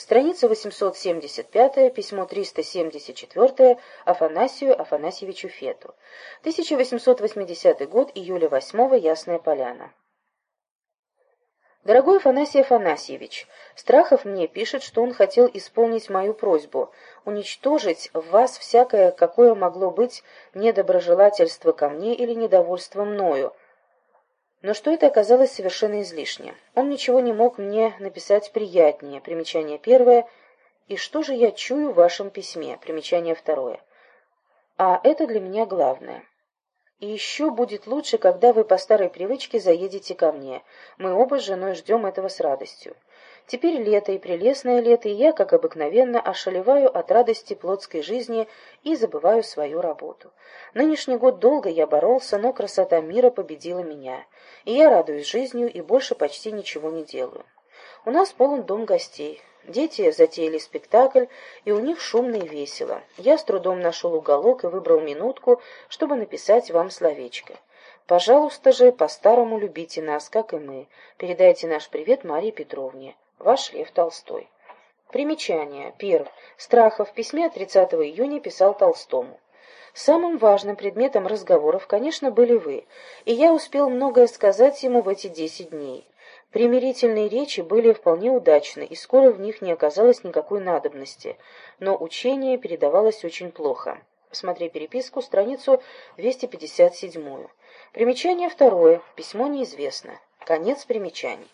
Страница 875, письмо 374 Афанасию Афанасьевичу Фету. 1880 год, июля 8 Ясная Поляна. Дорогой Афанасий Афанасьевич, Страхов мне пишет, что он хотел исполнить мою просьбу, уничтожить в вас всякое, какое могло быть недоброжелательство ко мне или недовольство мною, но что это оказалось совершенно излишне. Он ничего не мог мне написать приятнее, примечание первое, и что же я чую в вашем письме, примечание второе. А это для меня главное. И еще будет лучше, когда вы по старой привычке заедете ко мне. Мы оба с женой ждем этого с радостью. Теперь лето и прелестное лето, и я, как обыкновенно, ошалеваю от радости плотской жизни и забываю свою работу. Нынешний год долго я боролся, но красота мира победила меня, и я радуюсь жизнью и больше почти ничего не делаю. У нас полон дом гостей. Дети затеяли спектакль, и у них шумно и весело. Я с трудом нашел уголок и выбрал минутку, чтобы написать вам словечко. Пожалуйста же, по-старому любите нас, как и мы. Передайте наш привет Марии Петровне. Ваш Лев Толстой. Примечание. Перв. Страхов в письме от 30 июня писал Толстому. Самым важным предметом разговоров, конечно, были вы, и я успел многое сказать ему в эти десять дней. Примирительные речи были вполне удачны, и скоро в них не оказалось никакой надобности, но учение передавалось очень плохо. Посмотри переписку, страницу 257. Примечание второе. Письмо неизвестно. Конец примечаний.